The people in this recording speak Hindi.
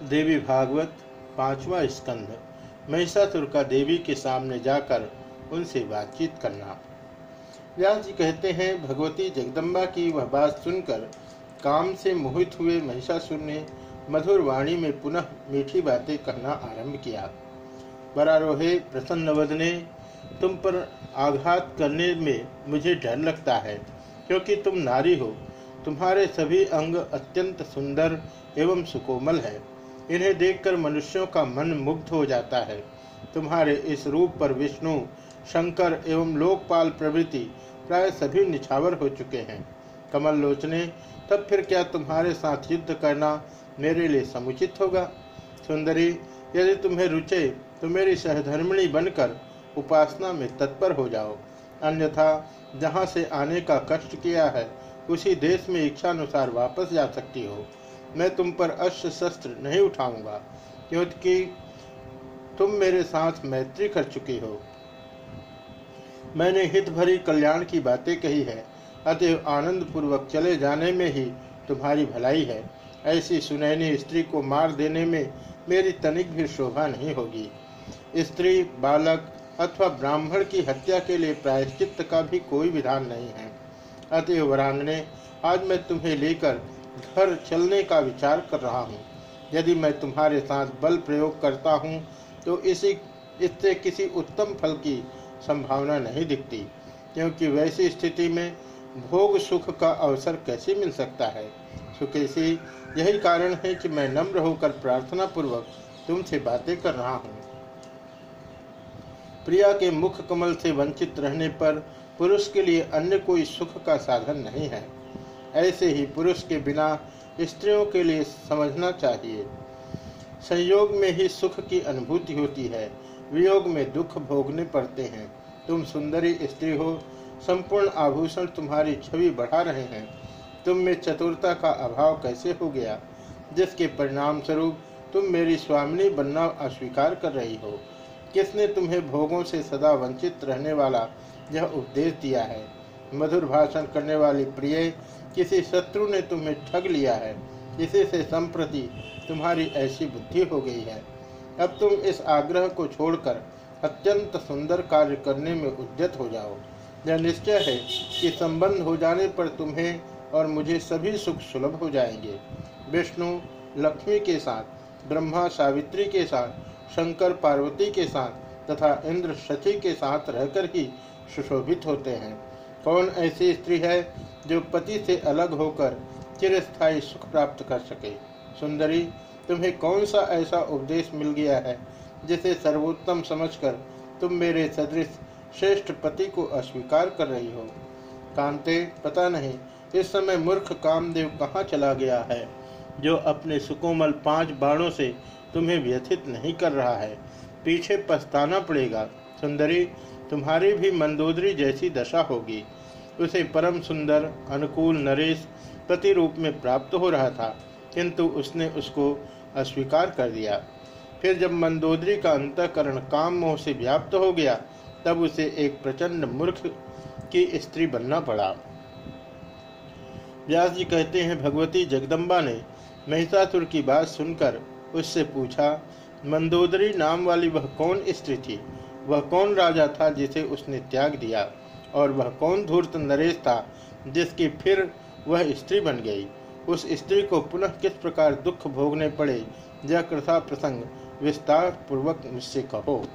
देवी भागवत, पांचवा स्कंध महिषासुर का देवी के सामने जाकर उनसे बातचीत करना। व्यास जी कहते हैं, भगवती जगदम्बा की वह बात सुनकर काम से मोहित हुए महिषासुर ने मधुर वाणी में पुनः मीठी बातें कहना आरंभ किया। बरारोहे प्रसन्न ने तुम पर आघात करने में मुझे डर लगता है, क्योंकि तुम नारी हो। तुम्हारे सभी अंग अत्यंत सुंदर एवं सुकोमल है। इन्हें देखकर मनुष्यों का मन मुग्ध हो जाता है। तुम्हारे इस रूप पर विष्णु, शंकर एवं लोकपाल प्रवृत्ति प्राय सभी निछावर हो चुके हैं। कमल लोचने, तब फिर क्या तुम्हारे साथ युद्ध करना मेरे लिए समुचित होगा? सुंदरी, यदि तुम्हें रुचे तो मेरी सहधर्मिणी बनकर उपासना में तत्पर हो जाओ। अन्यथा, जहाँ से आने का कष्ट किया है, उसी देश में इच्छानुसार वापस जा सकती हो। मैं तुम पर अस्त्र शस्त्र नहीं उठाऊँगा, क्योंकि तुम मेरे साथ मैत्री कर चुकी हो। मैंने हित भरी कल्याण की बातें कही है, अतएव आनंद पूर्वक चले जाने में ही तुम्हारी भलाई है। ऐसी सुनैनी स्त्री को मार देने में मेरी तनिक भी शोभा नहीं होगी। स्त्री, बालक अथवा ब्राह्मण की हत्या के लिए प्रायश्चित का भी कोई विधान नहीं है। अतएव वरांगने, आज मैं तुम्हें लेकर घर चलने का विचार कर रहा हूँ। यदि मैं तुम्हारे साथ बल प्रयोग करता हूँ तो इसी, इससे किसी उत्तम फल की संभावना नहीं दिखती, क्योंकि वैसी स्थिति में भोग सुख का अवसर कैसे मिल सकता है? सुकेशी यही कारण है कि मैं नम्र होकर प्रार्थना पूर्वक तुमसे बातें कर रहा हूँ। प्रिया के मुख कमल से वंचित रहने पर पुरुष के लिए अन्य कोई सुख का साधन नहीं है। ऐसे ही पुरुष के बिना स्त्रियों के लिए समझना चाहिए। संयोग में ही सुख की अनुभूति होती है। वियोग में दुख भोगने पड़ते हैं। तुम सुंदरी स्त्री हो। संपूर्ण आभूषण तुम्हारी छवि बढ़ा रहे हैं। तुम में चतुरता का अभाव कैसे हो गया? जिसके परिणाम स्वरूप तुम मेरी स्वामिनी बनना अस्वीकार कर रही हो। किसने तुम्हें भोगों से सदा वंचित रहने वाला यह उपदेश दिया है? मधुर भाषण करने वाली प्रिय, किसी शत्रु ने तुम्हें ठग लिया है, इसी से संप्रति तुम्हारी ऐसी बुद्धि हो गई है। अब तुम इस आग्रह को छोड़कर अत्यंत सुंदर कार्य करने में उद्यत हो जाओ। यह निश्चय है कि संबंध हो जाने पर तुम्हें और मुझे सभी सुख सुलभ हो जाएँगे। विष्णु, लक्ष्मी के साथ, ब्रह्मा सावित्री के साथ, शंकर पार्वती के साथ तथा इंद्र शची के साथ रहकर ही सुशोभित होते हैं। कौन ऐसी स्त्री है जो पति से अलग होकर चिरस्थायी सुख प्राप्त कर सके? सुंदरी, तुम्हें कौन सा ऐसा उपदेश मिल गया है जिसे सर्वोत्तम समझकर तुम मेरे सदृश श्रेष्ठ पति को अस्वीकार कर रही हो? कांते, पता नहीं, इस समय मूर्ख कामदेव कहाँ चला गया है, जो अपने सुकोमल पाँच बाणों से तुम्हें व्यथित नहीं कर रहा है? पीछे पछताना पड़ेगा। सुंदरी, तुम्हारी भी मंदोदरी जैसी दशा होगी। उसे परम सुंदर, अनुकूल नरेश पति रूप में प्राप्त हो रहा था, किंतु उसने उसको अस्वीकार कर दिया। फिर जब मंदोदरी का अंतकरण काम मोह से व्याप्त हो गया, तब उसे एक प्रचंड मूर्ख की स्त्री बनना पड़ा। व्यास जी कहते हैं, भगवती जगदम्बा ने महिषासुर की बात सुनकर उससे पूछा, मंदोदरी नाम वाली वह कौन स्त्री थी? वह कौन राजा था जिसे उसने त्याग दिया? और वह कौन धूर्त नरेश था जिसकी फिर वह स्त्री बन गई? उस स्त्री को पुनः किस प्रकार दुख भोगने पड़े? यह कृथा प्रसंग विस्तार पूर्वक मुझसे कहो।